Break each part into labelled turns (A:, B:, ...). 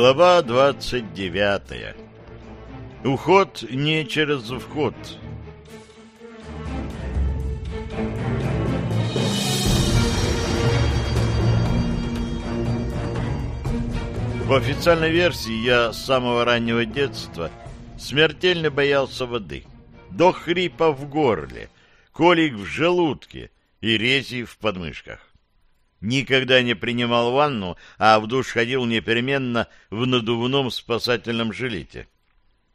A: Глава двадцать девятая. Уход не через вход. По официальной версии я с самого раннего детства смертельно боялся воды. До хрипа в горле, колик в желудке и рези в подмышках. Никогда не принимал ванну, а в душ ходил непременно в надувном спасательном жилете.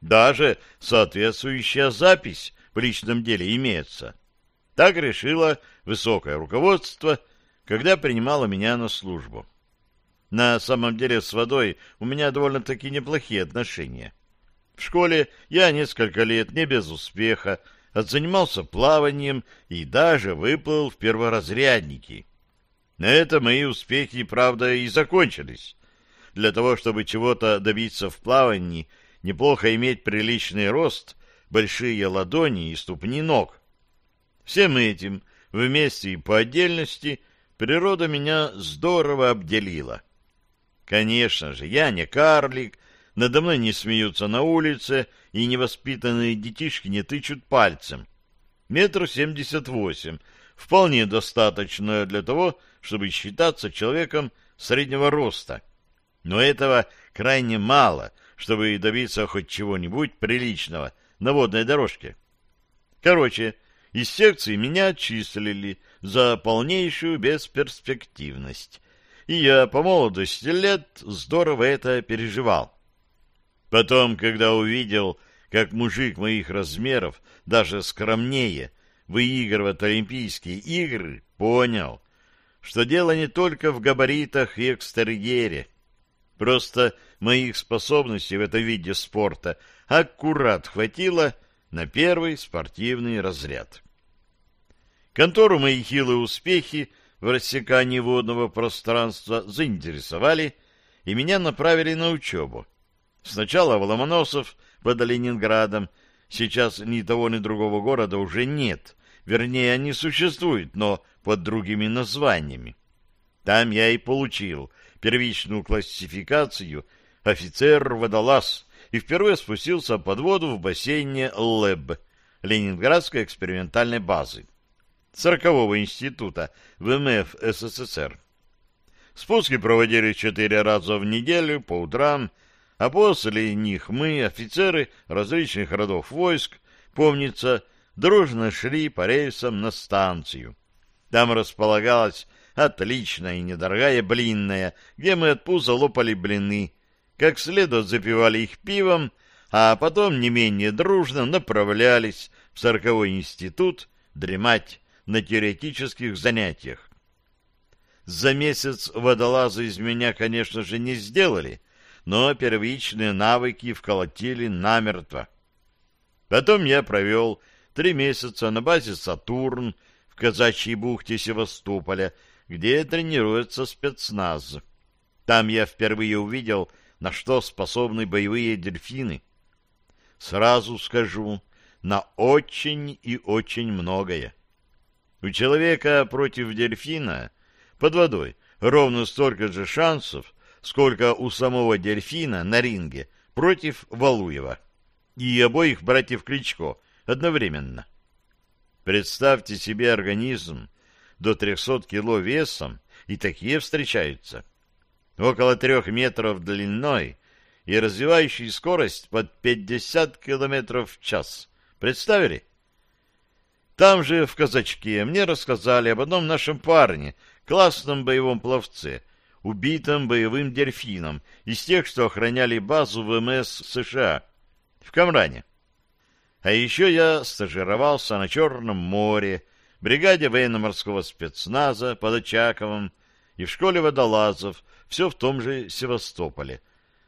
A: Даже соответствующая запись в личном деле имеется. Так решило высокое руководство, когда принимало меня на службу. На самом деле с водой у меня довольно-таки неплохие отношения. В школе я несколько лет не без успеха отзанимался плаванием и даже выплыл в перворазрядники — на это мои успехи, правда, и закончились. Для того, чтобы чего-то добиться в плавании, неплохо иметь приличный рост, большие ладони и ступни ног. Всем этим, вместе и по отдельности, природа меня здорово обделила. Конечно же, я не карлик, надо мной не смеются на улице, и невоспитанные детишки не тычут пальцем. Метр семьдесят восемь, вполне достаточно для того, чтобы считаться человеком среднего роста. Но этого крайне мало, чтобы добиться хоть чего-нибудь приличного на водной дорожке. Короче, из секции меня отчислили за полнейшую бесперспективность. И я по молодости лет здорово это переживал. Потом, когда увидел, как мужик моих размеров, даже скромнее, выигрывает Олимпийские игры, понял, что дело не только в габаритах и экстерьере. Просто моих способностей в этом виде спорта аккурат хватило на первый спортивный разряд. Контору мои хилые успехи в рассекании водного пространства заинтересовали, и меня направили на учебу. Сначала в Ломоносов под Ленинградом, сейчас ни того, ни другого города уже нет, вернее, они существуют, но под другими названиями. Там я и получил первичную классификацию офицер-водолаз и впервые спустился под воду в бассейне ЛЭБ, Ленинградской экспериментальной базы, сорокового института ВМФ СССР. Спуски проводили четыре раза в неделю по утрам, а после них мы, офицеры различных родов войск, помнится, дружно шли по рейсам на станцию. Там располагалась отличная и недорогая блинная, где мы от пуза лопали блины, как следует запивали их пивом, а потом не менее дружно направлялись в сороковой институт дремать на теоретических занятиях. За месяц водолазы из меня, конечно же, не сделали, но первичные навыки вколотили намертво. Потом я провел три месяца на базе «Сатурн», в казачьей бухте Севастополя, где тренируется спецназ. Там я впервые увидел, на что способны боевые дельфины. Сразу скажу, на очень и очень многое. У человека против дельфина под водой ровно столько же шансов, сколько у самого дельфина на ринге против Валуева и обоих братьев Кличко одновременно. Представьте себе организм до 300 кило весом, и такие встречаются. Около трех метров длиной и развивающий скорость под 50 километров в час. Представили? Там же, в Казачке, мне рассказали об одном нашем парне, классном боевом пловце, убитом боевым дельфином, из тех, что охраняли базу ВМС США в Камране. А еще я стажировался на Черном море, бригаде военно-морского спецназа под Очаковым и в школе водолазов, все в том же Севастополе.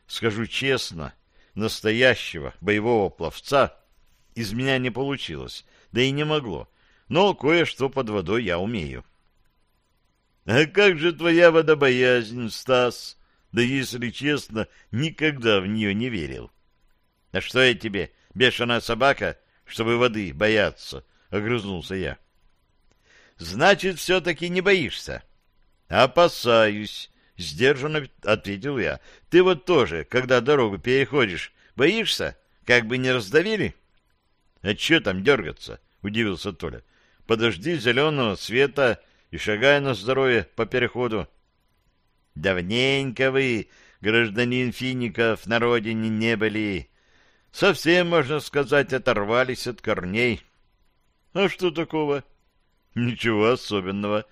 A: Скажу честно, настоящего боевого пловца из меня не получилось, да и не могло, но кое-что под водой я умею. — А как же твоя водобоязнь, Стас? Да, если честно, никогда в нее не верил. — А что я тебе, бешеная собака, чтобы воды бояться, — огрызнулся я. — Значит, все-таки не боишься? — Опасаюсь, — сдержанно ответил я. — Ты вот тоже, когда дорогу переходишь, боишься? Как бы не раздавили? — А че там дергаться? — удивился Толя. — Подожди зеленого света и шагай на здоровье по переходу. — Давненько вы, гражданин Фиников, на родине не были. Совсем, можно сказать, оторвались от корней. — А что такого? — Ничего особенного.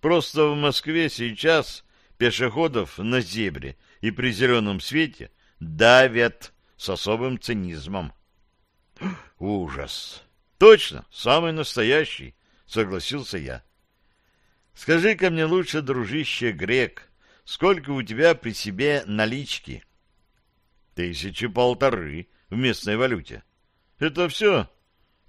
A: Просто в Москве сейчас пешеходов на зебре и при зеленом свете давят с особым цинизмом. — Ужас! Точно, самый настоящий, согласился я. Скажи-ка мне лучше, дружище грек, сколько у тебя при себе налички? Тысячи полторы в местной валюте. Это все?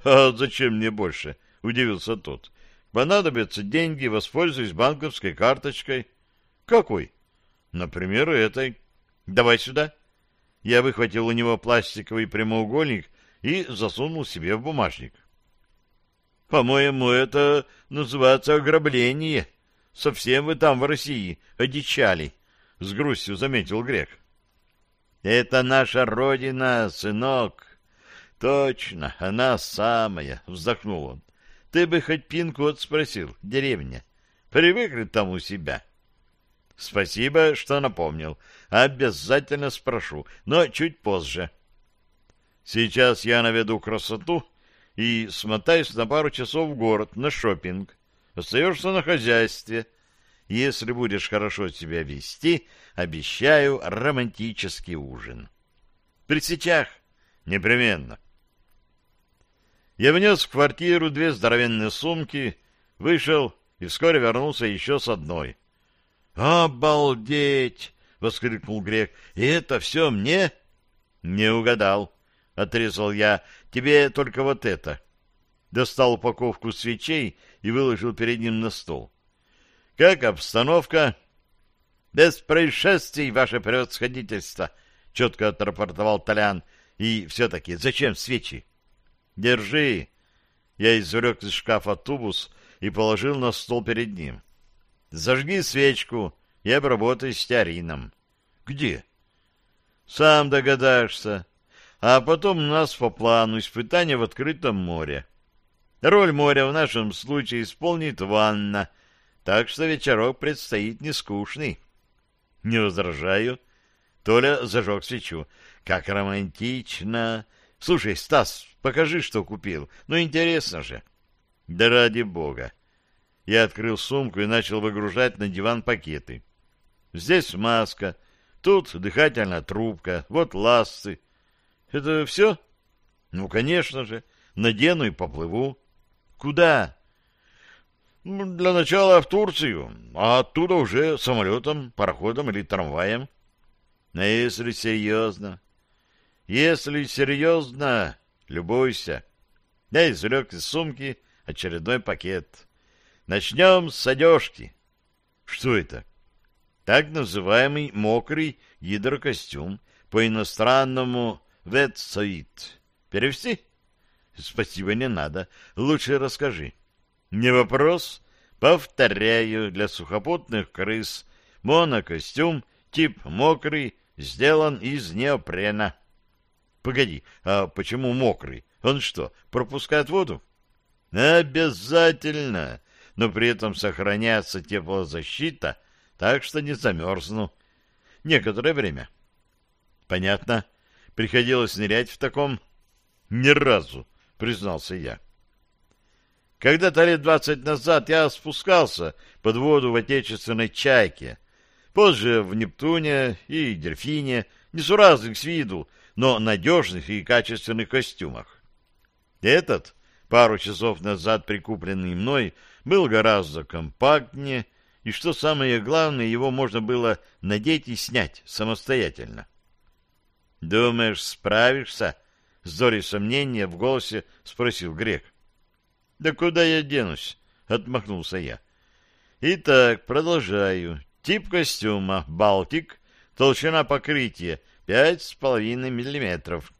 A: А зачем мне больше? Удивился тот. Понадобятся деньги, воспользуюсь банковской карточкой. Какой? Например, этой. Давай сюда. Я выхватил у него пластиковый прямоугольник и засунул себе в бумажник. По-моему, это называется ограбление. Совсем вы там в России одичали, — с грустью заметил грек. Это наша родина, сынок. Точно, она самая, — вздохнул он. Ты бы хоть пин-код спросил, деревня. Привыкли там у себя. Спасибо, что напомнил. Обязательно спрошу, но чуть позже. Сейчас я наведу красоту и смотаюсь на пару часов в город на шопинг. Остаешься на хозяйстве. Если будешь хорошо себя вести, обещаю романтический ужин. При сечах непременно. Я внес в квартиру две здоровенные сумки, вышел и вскоре вернулся еще с одной. «Обалдеть!» — воскликнул Грек. «И это все мне?» «Не угадал», — отрезал я. «Тебе только вот это». Достал упаковку свечей и выложил перед ним на стол. «Как обстановка?» «Без происшествий, ваше превосходительство», — четко отрапортовал Толян. «И все-таки зачем свечи?» «Держи». Я извлек из шкафа тубус и положил на стол перед ним. Зажги свечку и обработай стеарином. Где? Сам догадаешься. А потом у нас по плану испытания в открытом море. Роль моря в нашем случае исполнит ванна, так что вечерок предстоит нескучный. Не возражаю. Толя зажег свечу. Как романтично. Слушай, Стас, покажи, что купил. Ну, интересно же. Да ради бога. Я открыл сумку и начал выгружать на диван пакеты. Здесь маска, тут дыхательная трубка, вот ласты. Это все? Ну, конечно же. Надену и поплыву. Куда? Для начала в Турцию, а оттуда уже самолетом, пароходом или трамваем. А если серьезно? Если серьезно, любуйся. Я извлек из сумки очередной пакет. Начнем с одежки. Что это? Так называемый мокрый гидрокостюм, по-иностранному ветсоит. Перевести? Спасибо, не надо. Лучше расскажи. Не вопрос. Повторяю, для сухопутных крыс монокостюм, тип мокрый, сделан из неопрена. Погоди, а почему мокрый? Он что, пропускает воду? Обязательно но при этом сохраняется теплозащита, так что не замерзну. Некоторое время. Понятно. Приходилось нырять в таком? Ни разу, признался я. Когда-то лет двадцать назад я спускался под воду в отечественной чайке. Позже в Нептуне и Дельфине, несуразных с виду, но надежных и качественных костюмах. Этот, пару часов назад прикупленный мной, был гораздо компактнее, и, что самое главное, его можно было надеть и снять самостоятельно. «Думаешь, справишься?» — с долей сомнения в голосе спросил Грек. «Да куда я денусь?» — отмахнулся я. «Итак, продолжаю. Тип костюма — «Балтик», толщина покрытия — пять с половиной миллиметров.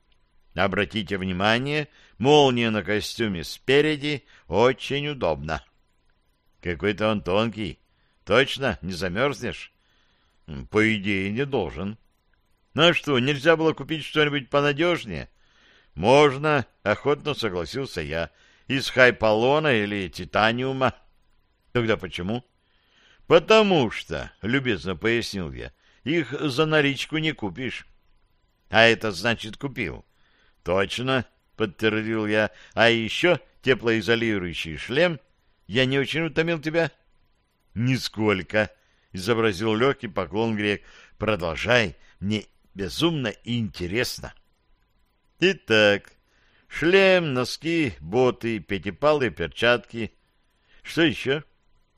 A: Обратите внимание, молния на костюме спереди очень удобна. Какой-то он тонкий. Точно, не замерзнешь? По идее, не должен. Ну а что, нельзя было купить что-нибудь понадежнее? Можно, охотно согласился я. Из хайполона или титаниума. Тогда почему? Потому что, любезно пояснил я, их за наличку не купишь. А это значит купил. Точно, подтвердил я. А еще теплоизолирующий шлем. Я не очень утомил тебя? Нисколько, изобразил легкий поклон грек. Продолжай, мне безумно интересно. Итак, шлем, носки, боты, пятипалые перчатки. Что еще?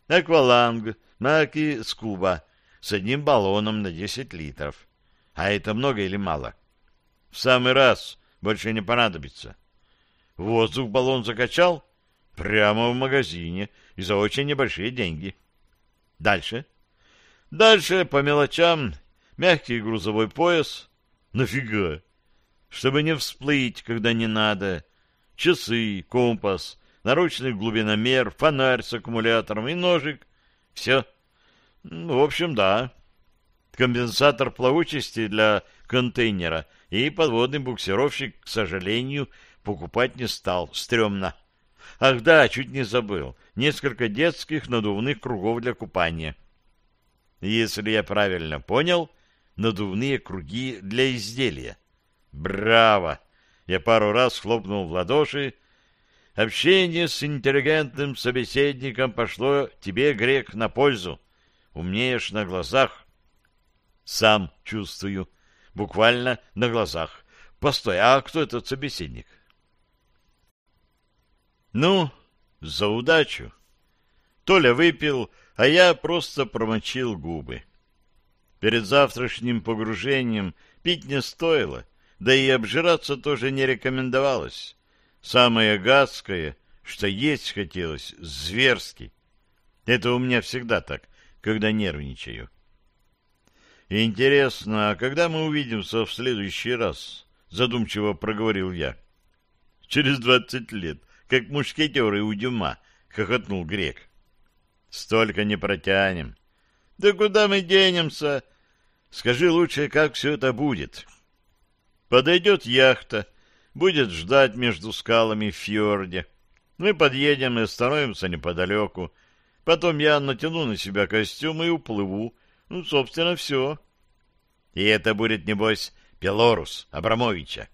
A: Акваланг, маки, скуба с одним баллоном на 10 литров. А это много или мало? В самый раз, больше не понадобится. Воздух баллон закачал? Прямо в магазине и за очень небольшие деньги. Дальше. Дальше по мелочам мягкий грузовой пояс. Нафига? Чтобы не всплыть, когда не надо. Часы, компас, наручный глубиномер, фонарь с аккумулятором и ножик. Все. Ну, в общем, да. Компенсатор плавучести для контейнера и подводный буксировщик, к сожалению, покупать не стал. Стремно. Ах да, чуть не забыл. Несколько детских надувных кругов для купания. Если я правильно понял, надувные круги для изделия. Браво! Я пару раз хлопнул в ладоши. Общение с интеллигентным собеседником пошло тебе, грек, на пользу. Умнеешь на глазах. Сам чувствую. Буквально на глазах. Постой, а кто этот собеседник? Ну, за удачу. Толя выпил, а я просто промочил губы. Перед завтрашним погружением пить не стоило, да и обжираться тоже не рекомендовалось. Самое гадское, что есть хотелось, зверски. Это у меня всегда так, когда нервничаю. Интересно, а когда мы увидимся в следующий раз? Задумчиво проговорил я. Через двадцать лет, как мушкетеры у Дюма, хохотнул грек. Столько не протянем. Да куда мы денемся? Скажи лучше, как все это будет. Подойдет яхта, будет ждать между скалами в фьорде. Мы подъедем и остановимся неподалеку. Потом я натяну на себя костюм и уплыву. Ну, собственно, все. И это будет, небось, Пелорус Абрамовича.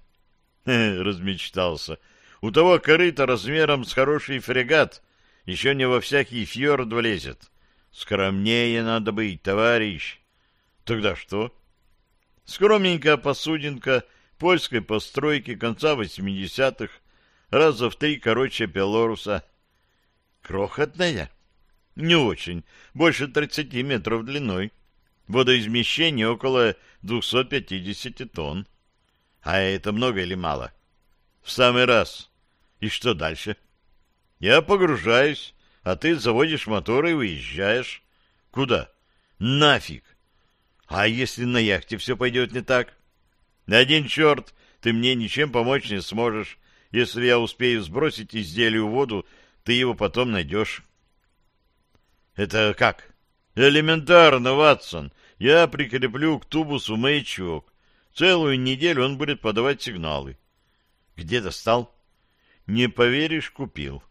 A: Размечтался. У того корыта размером с хороший фрегат. Еще не во всякий фьорд влезет. Скромнее надо быть, товарищ. Тогда что? Скромненькая посудинка польской постройки конца восьмидесятых, раза в три короче Пелоруса. Крохотная? Не очень, больше тридцати метров длиной. Водоизмещение около 250 тонн. А это много или мало? В самый раз. И что дальше? Я погружаюсь, а ты заводишь мотор и выезжаешь. Куда? Нафиг. А если на яхте все пойдет не так? Один черт, ты мне ничем помочь не сможешь. Если я успею сбросить изделие в воду, ты его потом найдешь. Это как? Элементарно, Ватсон. Я прикреплю к тубусу маячок. Целую неделю он будет подавать сигналы. Где достал? Не поверишь, купил.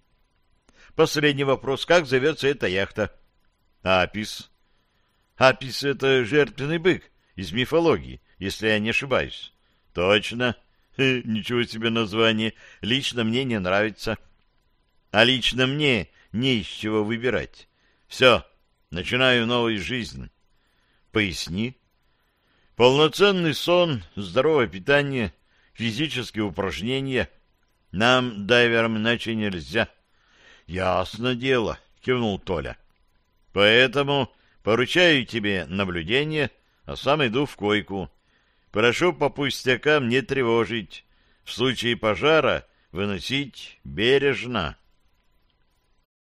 A: Последний вопрос. Как зовется эта яхта? Апис. Апис — это жертвенный бык из мифологии, если я не ошибаюсь. Точно. Ничего себе название. Лично мне не нравится. А лично мне не из чего выбирать. Все, начинаю новую жизнь. Поясни. Полноценный сон, здоровое питание, физические упражнения. Нам, дайверам, иначе нельзя. Ясно дело, кивнул Толя. Поэтому поручаю тебе наблюдение, а сам иду в койку. Прошу по пустякам не тревожить. В случае пожара выносить бережно.